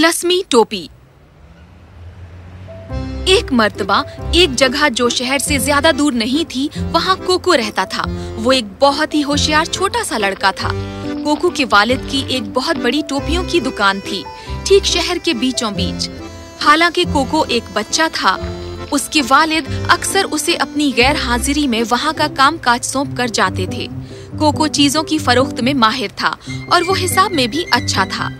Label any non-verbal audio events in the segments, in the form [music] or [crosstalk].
तिलस्मी टोपी। एक मर्तबा एक जगह जो शहर से ज़्यादा दूर नहीं थी, वहाँ कोको रहता था। वो एक बहुत ही होशियार छोटा सा लड़का था। कोको के वालिद की एक बहुत बड़ी टोपियों की दुकान थी, ठीक शहर के बीचों बीच। हालाँकि कोको एक बच्चा था। उसके वालिद अक्सर उसे अपनी गैर हाजिरी में वहाँ का काम काज सौंप कर जाते थे। कोको चीज़ों की फरोख्त में माहिर था और वो हिसाब में भी अच्छा था।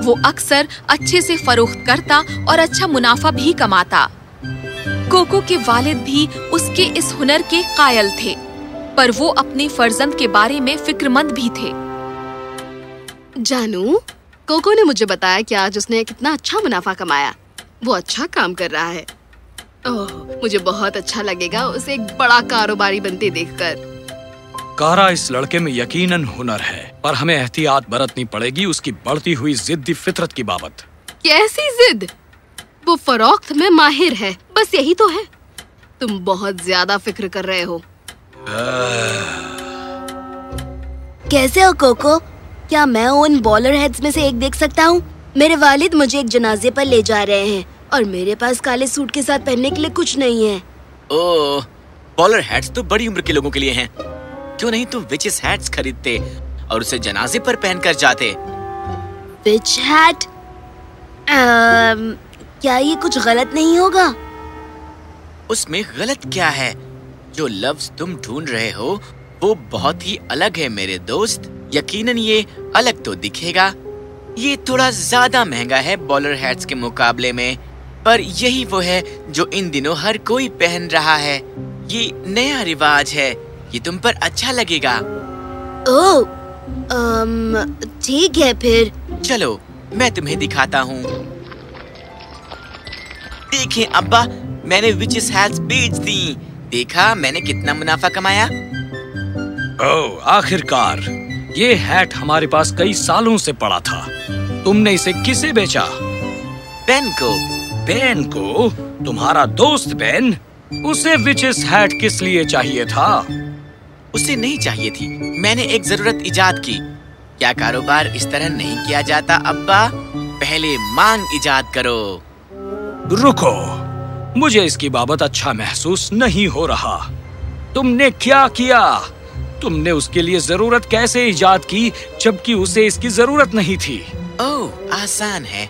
वो अक्सर अच्छे से फरोख्त करता और अच्छा मुनाफा भी कमाता। कोको के वालिद भी उसके इस हुनर के कायल थे, पर वो अपने फर्जंद के बारे में फिक्रमंद भी थे। जानू, कोको ने मुझे बताया कि आज उसने कितना अच्छा मुनाफा कमाया। वो अच्छा काम कर रहा है। ओह, मुझे बहुत अच्छा लगेगा, उसे एक बड़ा कारोबारी बनते देखकर। कारा इस लड़के में यकीनन हुनर है पर हमें एहतियात बरतनी पड़ेगी उसकी बढ़ती हुई जिद्दी फितरत की बाबत। कैसी जिद? वो फरोख्त में माहिर है बस यही तो है। तुम बहुत ज़्यादा फ़िक्र कर रहे हो। कैसे हो कोको? क्या मैं उन बॉलर हेड्स में से एक देख सकता हूँ? मेरे वालिद मुझे एक जनाजे पर ले जा रहे हैं और मेरे पास काले सूट के साथ पहनने के लिए कुछ नहीं है। ओह बॉलर हैट्स तो बड़ी उम्र के लोगों के लिए हैं। क्यों नहीं तुम विचेस हैट्स खरीदते और उसे जनाजे पर पहनकर जाते? विच हैट क्या ये कुछ गलत नहीं होगा? उसमें गलत क्या है? जो लफ्ज तुम ढूंढ रहे हो वो बहुत ही अलग है मेरे दोस्त। यकीनन ये अलग तो दिखेगा। ये थोड़ा ज़्यादा महँगा है बॉलर हैट्स के मुकाबले में। पर यही वो है जो इन दिनों हर कोई पहन रहा है। ये नया रिवाज है। ये तुम पर अच्छा लगेगा। ओह ठीक है फिर। चलो मैं तुम्हें दिखाता हूँ। देखें अब्बा मैंने विचेस हैट्स बेच दी। देखा मैंने कितना मुनाफा कमाया। ओह आखिरकार ये हैट हमारे पास कई सालों से पड़ा था। तुमने इसे किसे बेचा? बेन को। बेन को? तुम्हारा दोस्त बेन उसे विचेस हैट किस लिए चाहिए था? उसे नहीं चाहिए थी। मैंने एक ज़रूरत इजाद की। क्या कारोबार इस तरह नहीं किया जाता अब्बा? पहले मांग इजाद करो। रुको। मुझे इसकी बाबत अच्छा महसूस नहीं हो रहा। तुमने क्या किया? तुमने उसके लिए ज़रूरत कैसे इजाद की जबकि उसे इसकी ज़रूरत नहीं थी? ओह आसान है।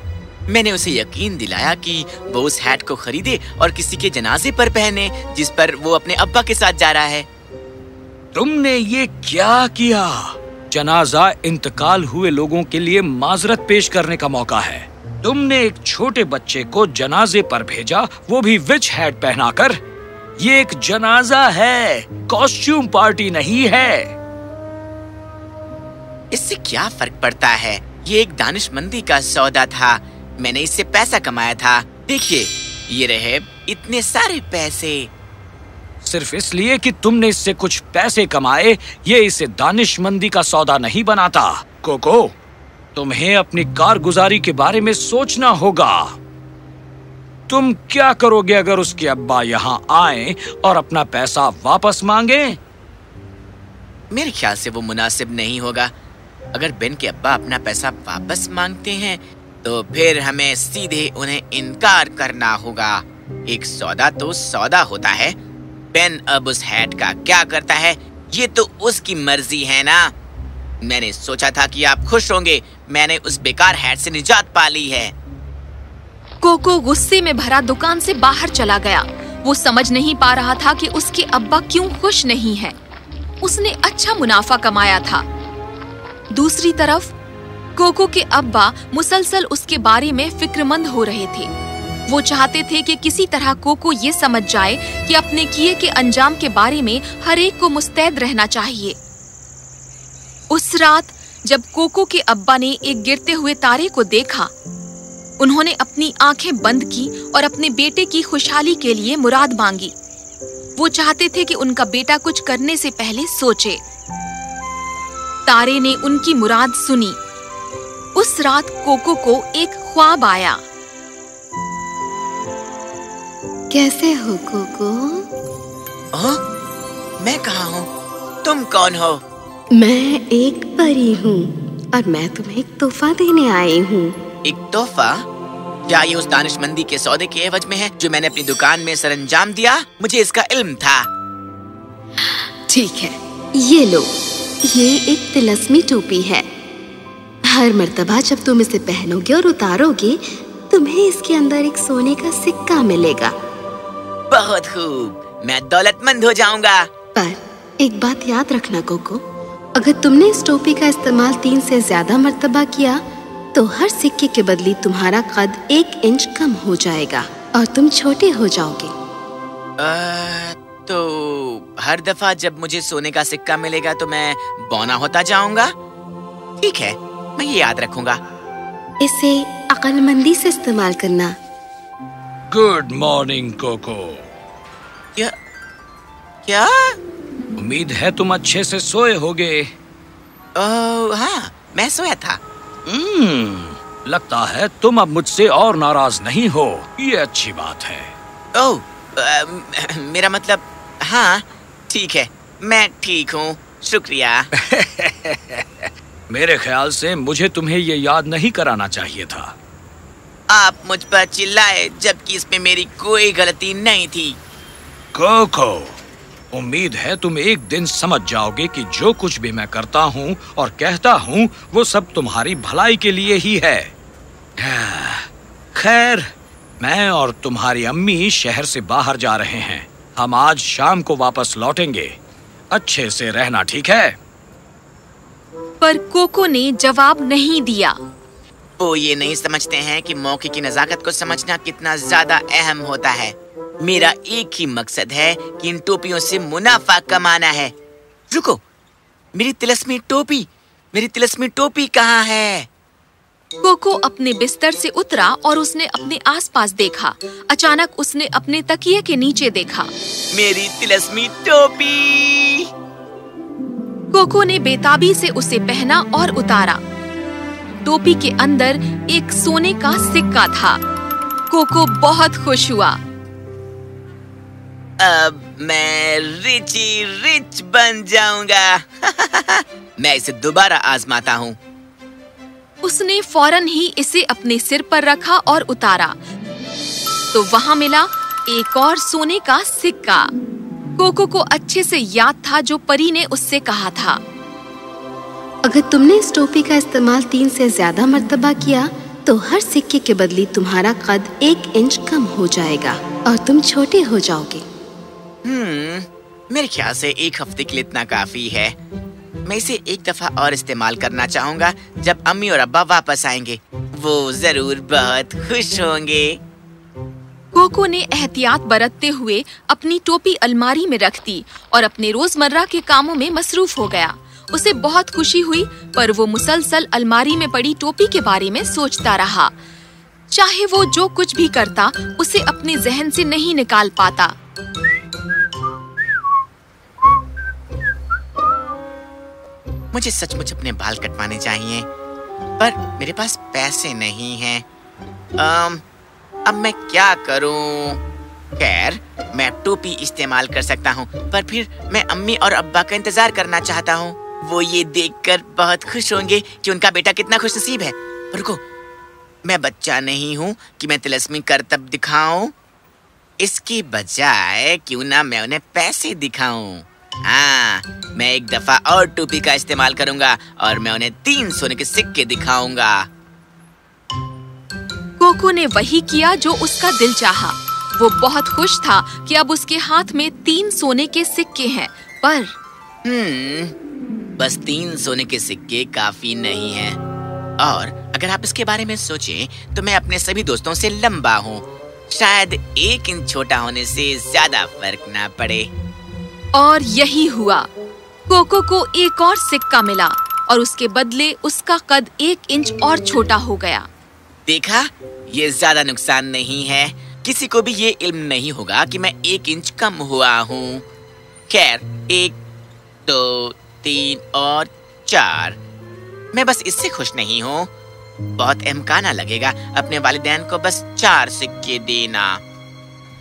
मैंने उसे यकीन दिलाया कि वो उस हैट को खरीदे और किसी के जनाजे पर पहने जिस पर वो अपने अब्बा के साथ जा रहा है। तुमने ये क्या किया? जनाजा इंतकाल हुए लोगों के लिए माजरत पेश करने का मौका है। तुमने एक छोटे बच्चे को जनाजे पर भेजा, वो भी विच हैट पहनाकर। ये एक जनाजा है, कॉस्ट्यूम पार्टी नहीं है। इससे क्या फ़र्क पड़ता है? ये एक दानिशमंदी का सौदा था। मैंने इससे पैसा कमाया था। देखिए, ये रहे इतने सारे पैसे। सिर्फ़ इसलिए कि तुमने इससे कुछ पैसे कमाए ये इसे दानिशमंदी का सौदा नहीं बनाता। कोको तुम्हें अपनी कारगुजारी के बारे में सोचना होगा। तुम क्या करोगे अगर उसके अब्बा यहाँ आए और अपना पैसा वापस मांगे? मेरे ख्याल से वो मुनासिब नहीं होगा। अगर बेन के अब्बा अपना पैसा वापस मांगते हैं तो फिर हमें सीधे उन्हें इनकार करना होगा। एक सौदा तो सौदा होता है बेन अब उस हैट का क्या करता है? ये तो उसकी मर्ज़ी है ना? मैंने सोचा था कि आप खुश होंगे। मैंने उस बेकार हैट से निजात पा ली है। कोको गुस्से में भरा दुकान से बाहर चला गया। वो समझ नहीं पा रहा था कि उसके अब्बा क्यों खुश नहीं है। उसने अच्छा मुनाफा कमाया था। दूसरी तरफ़, कोको के अब्बा मुसलसल उसके बारे में फिक्रमंद हो रहे थे। वो चाहते थे कि किसी तरह कोको ये समझ जाए कि अपने किए के अंजाम के बारे में हर एक को मुस्तैद रहना चाहिए। उस रात, जब कोको के अब्बा ने एक गिरते हुए तारे को देखा, उन्होंने अपनी आँखें बंद की और अपने बेटे की खुशहाली के लिए मुराद मांगी। वो चाहते थे कि उनका बेटा कुछ करने से पहले सोचे। तारे ने उनकी मुराद सुनी। उस रात कोको को एक ख्वाब आया। कैसे हो कोको? ओ, मैं कहा हूँ? तुम कौन हो? मैं एक परी हूँ और मैं तुम्हें एक तोहफा देने आई हूँ। एक तोहफा? क्या ये उस दानिशमंदी के सौदे के एवज में है जो मैंने अपनी दुकान में सरंजाम दिया? मुझे इसका इल्म था। ठीक है ये लो। ये एक तिलस्मी टोपी है। हर मर्तबा जब तुम इसे पहनोगे और उतारोगे तुम्हें इसके अंदर एक सोने का सिक्का मिलेगा। बहुत खूब। मैं दौलतमंद हो जाऊँगा। पर एक बात याद रखना कोको। अगर तुमने इस टोपी का इस्तेमाल तीन से ज़्यादा मर्तबा किया तो हर सिक्के के बदले तुम्हारा कद एक इंच कम हो जाएगा और तुम छोटे हो जाओगे। आ, तो हर दफ़ा जब मुझे सोने का सिक्का मिलेगा तो मैं बौना होता जाऊँगा? ठीक है मैं ये याद रखूँगा। इसे अकलमंदी से इस्तेमाल करना। गुड मॉर्निंग कोको। क्या? क्या? उम्मीद है तुम अच्छे से सोए होगे। हाँ मैं सोया था। हम्म, लगता है तुम अब मुझसे और नाराज़ नहीं हो। ये अच्छी बात है। ओह मेरा मतलब हाँ ठीक है मैं ठीक हूँ शुक्रिया। [laughs] मेरे ख्याल से मुझे तुम्हें ये याद नहीं कराना चाहिए था। आप मुझ पर चिल्लाए जबकि इसमें मेरी कोई गलती नहीं थी। कोको उम्मीद है तुम एक दिन समझ जाओगे कि जो कुछ भी मैं करता हूँ और कहता हूँ वो सब तुम्हारी भलाई के लिए ही। है खैर मैं और तुम्हारी अम्मी शहर से बाहर जा रहे हैं। हम आज शाम को वापस लौटेंगे। अच्छे से रहना ठीक है? पर कोको ने जवाब नहीं दिया। वो ये नहीं समझते हैं कि मौके की नजाकत को समझना कितना ज़्यादा अहम होता है। मेरा एक ही मकसद है कि इन टोपियों से मुनाफा कमाना है। रुको मेरी तिलस्मी टोपी मेरी तिलस्मी टोपी कहाँ है? कोको अपने बिस्तर से उतरा और उसने अपने आसपास देखा। अचानक उसने अपने तकिए के नीचे देखा। मेरी तिलस्मी टोपी। कोको ने बेताबी से उसे पहना और उतारा। टोपी के अंदर एक सोने का सिक्का था। कोको बहुत खुश हुआ। अब मैं रिची रिच बन जाऊँगा। [laughs] मैं इसे दोबारा आजमाता हूँ। उसने फ़ौरन ही इसे अपने सिर पर रखा और उतारा। तो वहाँ मिला एक और सोने का सिक्का। कोको को अच्छे से याद था जो परी ने उससे कहा था। अगर तुमने इस टोपी का इस्तेमाल तीन से ज़्यादा मर्तबा किया तो हर सिक्के के बदले तुम्हारा कद एक इंच कम हो जाएगा और तुम छोटे हो जाओगे। हम्म मेरे ख्याल से एक हफ़्ते के लिए इतना काफ़ी है। मैं इसे एक दफ़ा और इस्तेमाल करना चाहूँगा, जब अम्मी और अब्बा वापस आएँगे। वो ज़रूर बहुत खुश होंगे। कोको ने एहतियात बरतते हुए अपनी टोपी अलमारी में रख दी और अपने रोज़मर्रा के कामों में मसरूफ हो गया। उसे बहुत खुशी हुई, पर वो मुसलसल अलमारी में पड़ी टोपी के बारे में सोचता रहा। चाहे वो जो कुछ भी करता, उसे अपने जहन से नहीं निकाल पाता। मुझे सचमुच अपने बाल कटवाने चाहिए। पर मेरे पास पैसे नहीं हैं। अम, अब मैं क्या करूँ? खैर मैं टोपी इस्तेमाल कर सकता हूँ, पर फिर मैं अम्मी और अब्बा का इंतज़ार करना चाहता हूँ। वो ये देखकर बहुत खुश होंगे कि उनका बेटा कितना खुशनसीब है। रुको मैं बच्चा नहीं हूँ कि मैं तिलस्मी करतब दिखाऊँ। इसकी बजाय क्यों ना मैं उन्हें पैसे दिखाऊँ? हाँ मैं एक दफ़ा और टोपी का इस्तेमाल करूँगा और मैं उन्हें तीन सोने के सिक्के दिखाऊँगा। कोको ने वही किया जो उसका दिल चाहा। वो बहुत खुश था कि अब उसके हाथ में तीन सोने के सिक्के हैं पर हम्म बस तीन सोने के सिक्के काफ़ी नहीं हैं। और अगर आप इसके बारे में सोचें तो मैं अपने सभी दोस्तों से लंबा हूँ। शायद एक इंच छोटा होने से ज़्यादा फ़र्क ना पड़े। और यही हुआ। कोको को एक और सिक्का मिला और उसके बदले उसका कद एक इंच और छोटा हो गया। देखा? ये ज़्यादा नुकसान नहीं है। किसी को भी ये इल्म नहीं होगा कि मैं एक इंच कम हुआ हूँ। खैर, एक, दो, तीन और चार। मैं बस इससे खुश नहीं हूँ। बहुत अहमकाना लगेगा अपने वालिदैन को बस चार सिक्के देना।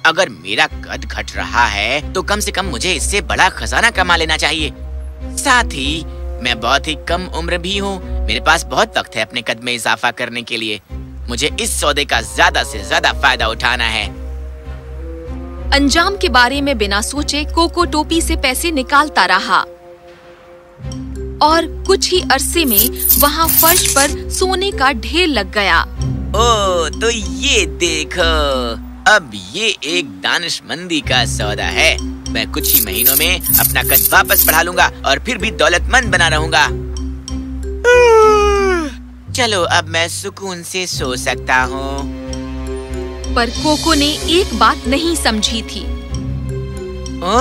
अगर मेरा कद घट रहा है तो कम से कम मुझे इससे बड़ा खजाना कमा लेना चाहिए। साथ ही मैं बहुत ही कम उम्र भी हूँ। मेरे पास बहुत वक्त है अपने कद में इजाफा करने के लिए। मुझे इस सौदे का ज़्यादा से ज़्यादा फ़ायदा उठाना है। अंजाम के बारे में बिना सोचे कोको टोपी से पैसे निकालता रहा। और कुछ ही अरसे में वहाँ फर्श पर सोने का ढेर लग गया। ओ तो ये देखो। अब ये एक दानिशमंदी का सौदा है। मैं कुछ ही महीनों में अपना कद वापस बढ़ा लूँगा और फिर भी दौलतमंद बना रहूँगा। चलो अब मैं सुकून से सो सकता हूँ। पर कोको ने एक बात नहीं समझी थी। ओ?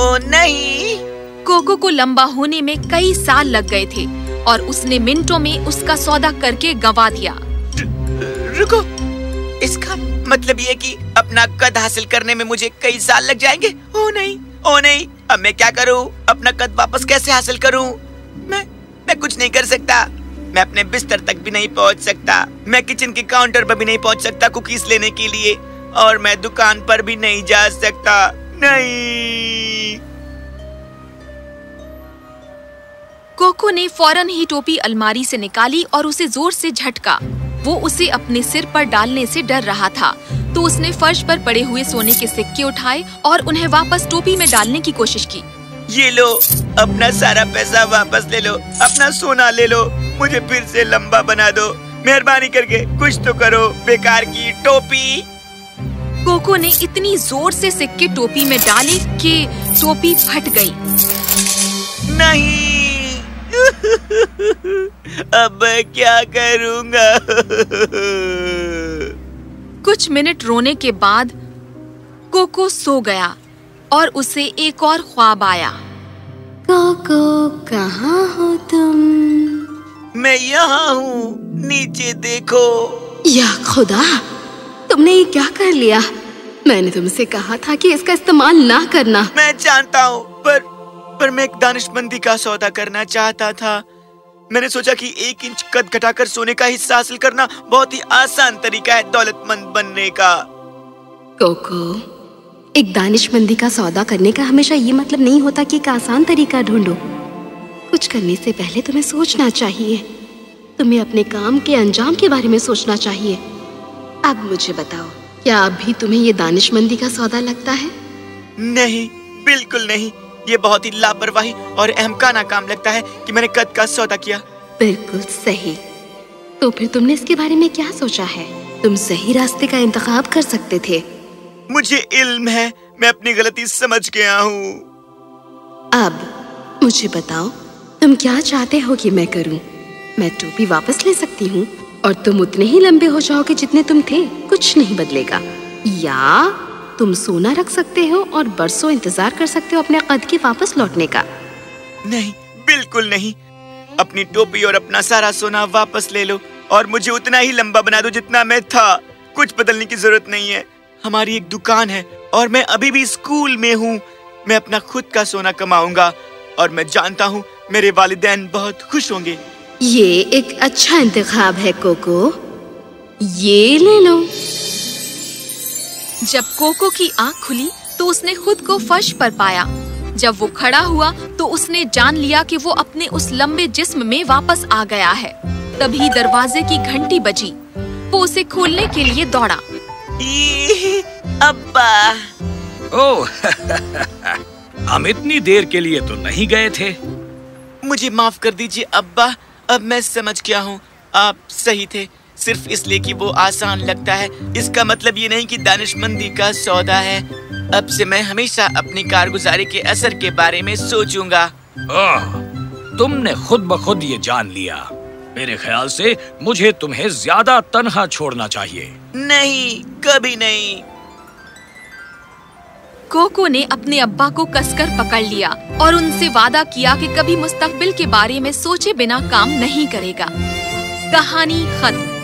ओ नहीं। कोको को लंबा होने में कई साल लग गए थे और उसने मिनटों में उसका सौदा करके गंवा दिया। रुको इसका मतलब ये कि अपना कद हासिल करने में मुझे कई साल लग जाएँगे? ओ नहीं ओ नहीं। अब मैं क्या करूँ? अपना कद वापस कैसे हासिल करूँ? मैं मैं कुछ नहीं कर सकता। मैं अपने बिस्तर तक भी नहीं पहुँच सकता। मैं किचन के काउंटर पर भी नहीं पहुँच सकता कुकीज लेने के लिए। और मैं दुकान पर भी नहीं जा सकता। नहीं। कोको ने फ़ौरन ही टोपी अलमारी से निकाली और उसे ज़ोर से झटका। वो उसे अपने सिर पर डालने से डर रहा था। तो उसने फर्श पर पड़े हुए सोने के सिक्के उठाए और उन्हें वापस टोपी में डालने की कोशिश की। ये लो अपना सारा पैसा वापस ले लो अपना सोना ले लो मुझे फिर से लंबा बना दो मेहरबानी करके कुछ तो करो बेकार की टोपी। कोको ने इतनी ज़ोर से सिक्के टोपी में डाले कि टोपी फट गई। नहीं। [laughs] अब मैं क्या करूँगा? कुछ मिनट रोने के बाद कोको सो गया और उसे एक और ख्वाब आया। कोको कहाँ हो तुम? मैं यहाँ हूँ नीचे देखो। या खुदा तुमने ये क्या कर लिया? मैंने तुमसे कहा था कि इसका इस्तेमाल ना करना। मैं जानता हूँ पर पर मैं एक दानिशमंदी का सौदा करना चाहता था। मैंने सोचा कि एक इंच कद घटाकर सोने का हिस्सा हासिल करना बहुत ही आसान तरीका है दौलतमंद बनने का। कोको एक दानिशमंदी का सौदा करने का हमेशा ये मतलब नहीं होता कि एक आसान तरीका ढूंढो। कुछ करने से पहले तुम्हें सोचना चाहिए। तुम्हें अपने काम के अंजाम के बारे में सोचना चाहिए। अब मुझे बताओ क्या अभी तुम्हें ये दानिशमंदी का सौदा लगता है? नहीं बिल्कुल नहीं। ये बहुत ही लापरवाही और अहमकाना काम लगता है कि मैंने कद का सौदा किया। बिल्कुल सही। तो फिर तुमने इसके बारे में क्या सोचा है? तुम सही रास्ते का इंतखाब कर सकते थे। मुझे इल्म है मैं अपनी गलती समझ गया हूँ। अब मुझे बताओ तुम क्या चाहते हो कि मैं करूँ? मैं टोपी वापस ले सकती हूँ और तुम उतने ही लंबे हो जाओगे जितने तुम थे कुछ नहीं बदलेगा। या तुम सोना रख सकते हो और बरसों इंतज़ार कर सकते हो अपने कद के वापस लौटने का। नहीं बिल्कुल नहीं। अपनी टोपी और अपना सारा सोना वापस ले लो और मुझे उतना ही लंबा बना दो जितना मैं था। कुछ बदलने की ज़रूरत नहीं है। हमारी एक दुकान है और मैं अभी भी स्कूल में हूँ। मैं अपना खुद का सोना कमाऊँगा और मैं जानता हूँ मेरे वालिदैन बहुत खुश होंगे। ये एक अच्छा इंतखाब है कोको। ये ले लो। जब कोको की आँख खुली तो उसने खुद को फर्श पर पाया। जब वो खड़ा हुआ तो उसने जान लिया कि वो अपने उस लंबे जिस्म में वापस आ गया है। तभी दरवाजे की घंटी बजी। वो उसे खोलने के लिए दौड़ा। अब्बा। ओह [laughs] हम इतनी देर के लिए तो नहीं गए थे। मुझे माफ़ कर दीजिए अब्बा। अब मैं समझ गया हूँ। आप सही थे। सिर्फ़ इसलिए कि वो आसान लगता है। इसका मतलब ये नहीं कि दानिशमंदी का सौदा है। अब से मैं हमेशा अपनी कारगुजारी के असर के बारे में सोचूँगा। ओह, तुमने खुद ब खुद ये जान लिया। मेरे ख्याल से मुझे तुम्हें ज़्यादा तनहा छोड़ना चाहिए। नहीं कभी नहीं। कोको ने अपने अब्बा को कसकर पकड़ लिया और उनसे वादा किया कि कभी मुस्तकबिल के बारे में सोचे बिना काम नहीं करेगा। कहानी खत्म।